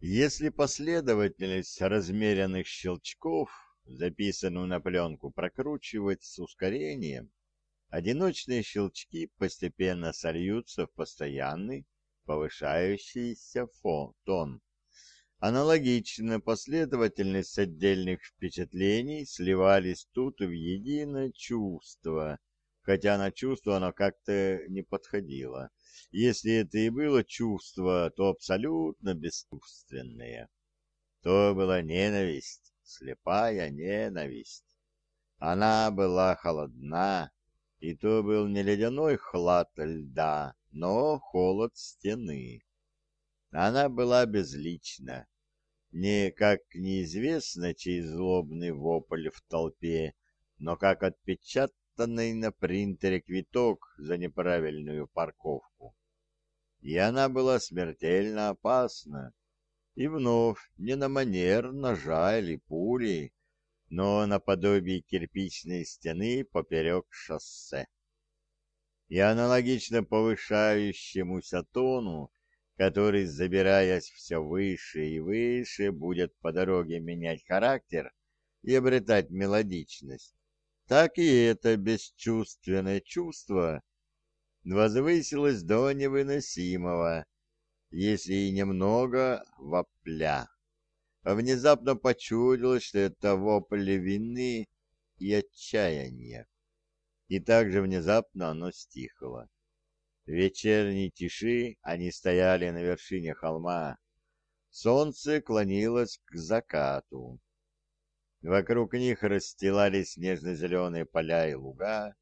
Если последовательность размеренных щелчков, записанную на пленку, прокручивать с ускорением, одиночные щелчки постепенно сольются в постоянный повышающийся фон, тон. Аналогично последовательность отдельных впечатлений сливались тут в единое чувство, хотя на чувство оно как-то не подходило. Если это и было чувство, то абсолютно бесчувственное. То была ненависть, слепая ненависть. Она была холодна, и то был не ледяной хлад льда, но холод стены. Она была безлична, не как неизвестно чей злобный вопль в толпе, но как отпечатанный на принтере квиток за неправильную парковку. И она была смертельно опасна, и вновь не на манер ножа или пули, но наподобие кирпичной стены поперек шоссе. И аналогично повышающемуся тону, который, забираясь все выше и выше, будет по дороге менять характер и обретать мелодичность, так и это бесчувственное чувство возвысилось до невыносимого, если и немного вопля внезапно почудилось, что это вопли вины и отчаяния. И также внезапно оно стихло. В вечерней тиши они стояли на вершине холма. Солнце клонилось к закату. Вокруг них расстилались нежно-зеленые поля и луга.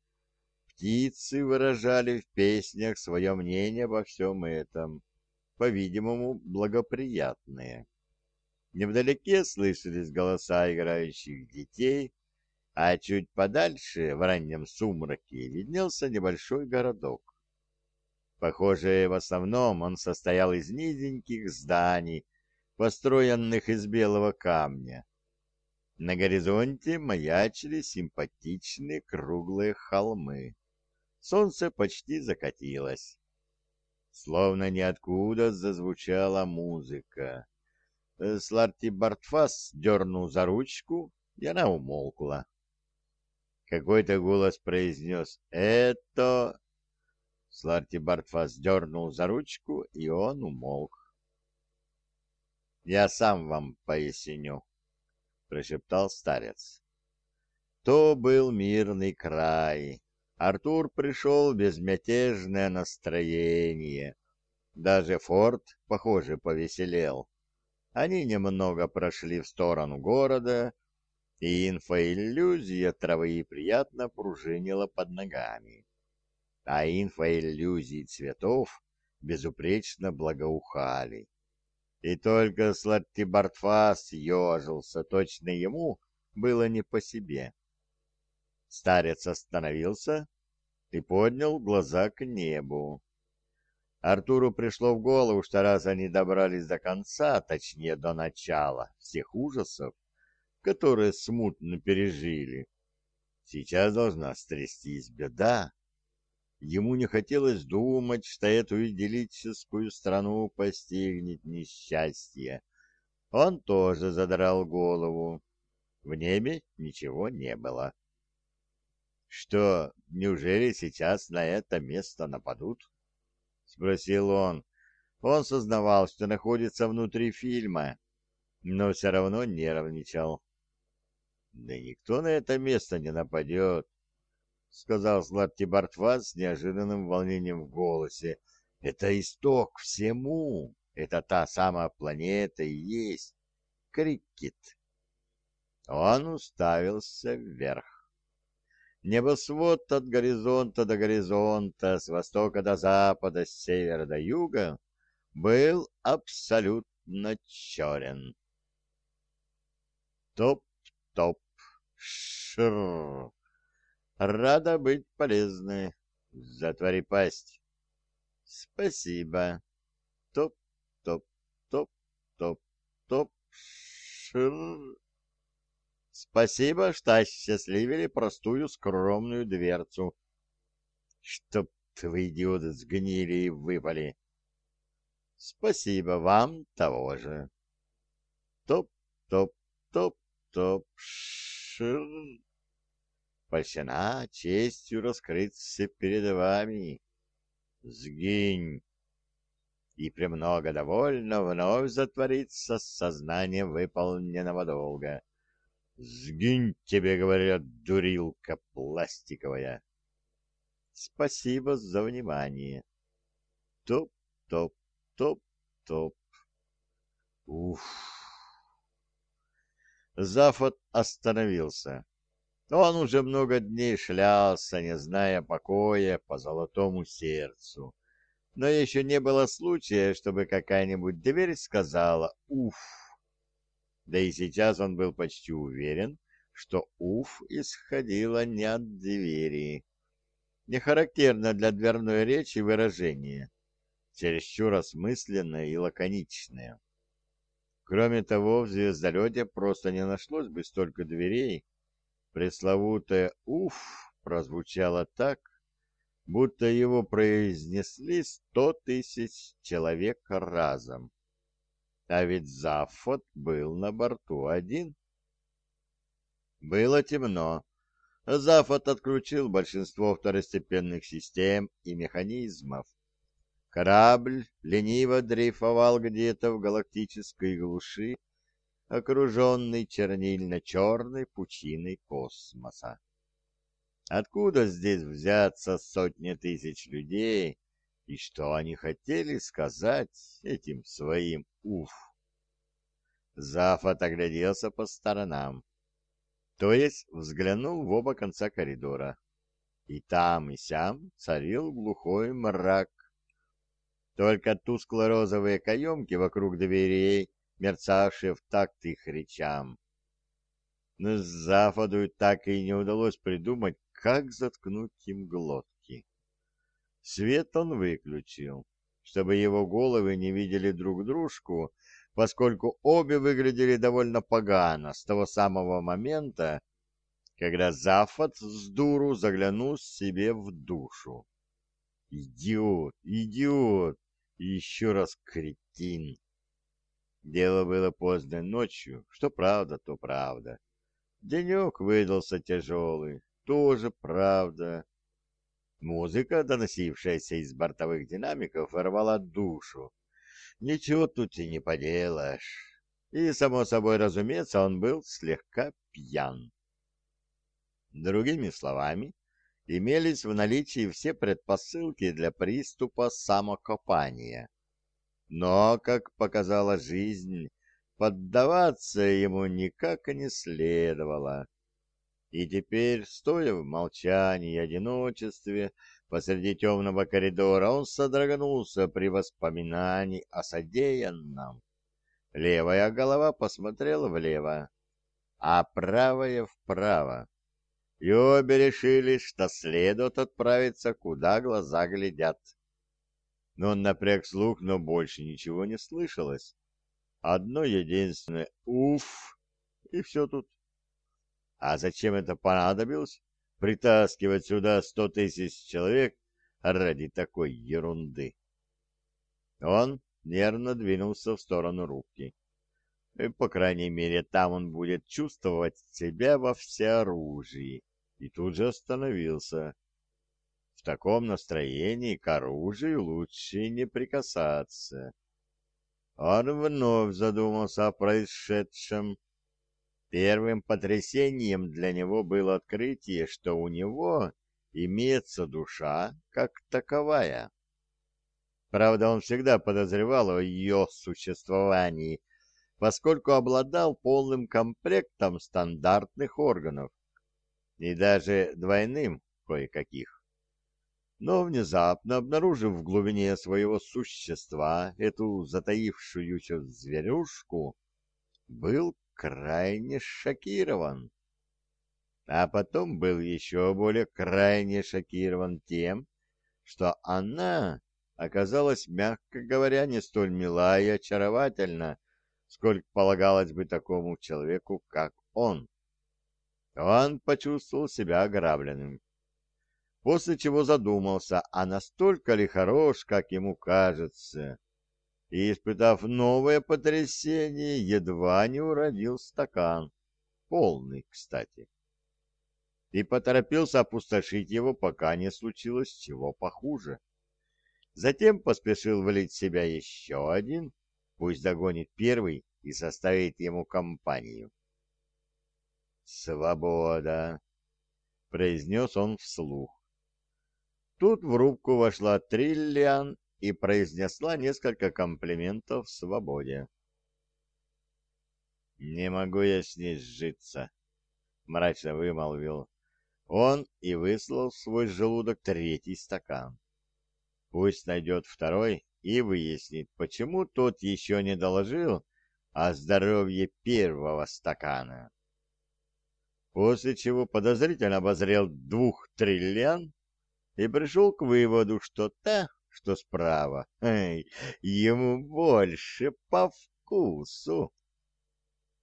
Птицы выражали в песнях свое мнение обо всем этом, по-видимому, благоприятные. Невдалеке слышались голоса играющих детей, а чуть подальше, в раннем сумраке, виднелся небольшой городок. Похоже, в основном он состоял из низеньких зданий, построенных из белого камня. На горизонте маячили симпатичные круглые холмы. Солнце почти закатилось. Словно ниоткуда зазвучала музыка. Э, Сларти Бартфас дернул за ручку, и она умолкла. Какой-то голос произнес «Это...» Сларти Бартфас дернул за ручку, и он умолк. «Я сам вам поясню», — прошептал старец. То был мирный край. Артур пришел в безмятежное настроение. Даже форт, похоже, повеселел. Они немного прошли в сторону города, и инфоиллюзия травы приятно пружинила под ногами. А инфоиллюзии цветов безупречно благоухали. И только Слатти Бартфас ежился, точно ему было не по себе. Старец остановился и поднял глаза к небу. Артуру пришло в голову, что раз они добрались до конца, точнее до начала всех ужасов, которые смутно пережили, сейчас должна стрястись беда. Ему не хотелось думать, что эту идиллическую страну постигнет несчастье. Он тоже задрал голову. В небе ничего не было. Что, неужели сейчас на это место нападут? — спросил он. Он сознавал, что находится внутри фильма, но все равно нервничал. «Да никто на это место не нападет», — сказал Слатти Бартфас с неожиданным волнением в голосе. «Это исток всему. Это та самая планета и есть. Крикет». Он уставился вверх. Небосвод от горизонта до горизонта, с востока до запада, с севера до юга, был абсолютно черен. Топ-топ, шр. Рада быть полезной. Затвори пасть. Спасибо. Топ-топ-топ-топ-топ. Спасибо, что осчастливили простую скромную дверцу. Чтоб твои идиоты сгнили и выпали. Спасибо вам того же. Топ-топ-топ-топ. Шир. Польщена честью раскрыться перед вами. Сгинь. И премного довольно вновь затворится сознание выполненного долга. Сгинь тебе, говорят, дурилка пластиковая. Спасибо за внимание. Топ-топ-топ-топ. Уф. Зафот остановился. Он уже много дней шлялся, не зная покоя по золотому сердцу. Но еще не было случая, чтобы какая-нибудь дверь сказала «Уф». Да и сейчас он был почти уверен, что «Уф» исходило не от двери. Не характерно для дверной речи выражение, чересчур осмысленное и лаконичное. Кроме того, в звездолете просто не нашлось бы столько дверей. Пресловутое «Уф» прозвучало так, будто его произнесли сто тысяч человек разом. А ведь Зафот был на борту один. Было темно. Зафот отключил большинство второстепенных систем и механизмов. Корабль лениво дрейфовал где-то в галактической глуши, окруженный чернильно-черной пучиной космоса. Откуда здесь взяться сотни тысяч людей, и что они хотели сказать этим своим «уф»? Зафот огляделся по сторонам, то есть взглянул в оба конца коридора. И там, и сям царил глухой мрак, только тускло-розовые каемки вокруг дверей, мерцавшие в такт их речам. Но западу так и не удалось придумать, как заткнуть им глотки. Свет он выключил, чтобы его головы не видели друг дружку, поскольку обе выглядели довольно погано с того самого момента, когда Зафот с дуру заглянул себе в душу. «Идиот! Идиот! И еще раз кретин. Дело было поздно ночью, что правда, то правда. Денек выдался тяжелый, тоже правда. Музыка, доносившаяся из бортовых динамиков, рвала душу. Ничего тут и не поделаешь. И, само собой разумеется, он был слегка пьян. Другими словами, имелись в наличии все предпосылки для приступа самокопания. Но, как показала жизнь, поддаваться ему никак не следовало. И теперь, стоя в молчании и одиночестве посреди темного коридора, он содрогнулся при воспоминании о содеянном. Левая голова посмотрела влево, а правая вправо и обе решили, что следует отправиться, куда глаза глядят. Но он напряг слух, но больше ничего не слышалось. Одно единственное «Уф!» и все тут. А зачем это понадобилось? Притаскивать сюда сто тысяч человек ради такой ерунды. Он нервно двинулся в сторону рубки. И, по крайней мере, там он будет чувствовать себя во всеоружии. И тут же остановился. Таком настроении к оружию лучше не прикасаться. Он вновь задумался о происшедшем. Первым потрясением для него было открытие, что у него имеется душа как таковая. Правда, он всегда подозревал о ее существовании, поскольку обладал полным комплектом стандартных органов и даже двойным кое-каких. Но внезапно, обнаружив в глубине своего существа эту затаившуюся зверюшку, был крайне шокирован. А потом был еще более крайне шокирован тем, что она оказалась, мягко говоря, не столь мила и очаровательна, сколько полагалось бы такому человеку, как он. Он почувствовал себя ограбленным. После чего задумался, а настолько ли хорош, как ему кажется. И испытав новое потрясение, едва не уронил стакан, полный, кстати, и поторопился опустошить его, пока не случилось чего похуже. Затем поспешил влить в себя еще один, пусть догонит первый и составит ему компанию. «Свобода!» — произнес он вслух. Тут в рубку вошла Триллиан и произнесла несколько комплиментов свободе. «Не могу я с ней сжиться», — мрачно вымолвил он и выслал в свой желудок третий стакан. Пусть найдет второй и выяснит, почему тот еще не доложил о здоровье первого стакана. После чего подозрительно обозрел двух триллиан и пришел к выводу, что та, что справа, эй, ему больше по вкусу.